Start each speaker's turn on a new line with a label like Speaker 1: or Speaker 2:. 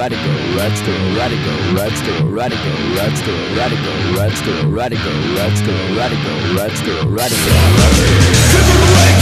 Speaker 1: let's do it, radical, let's do it, radical, let's do it, radical, let's do it, radical, let's do it, radical, let's do it, radical. Give it away, give it.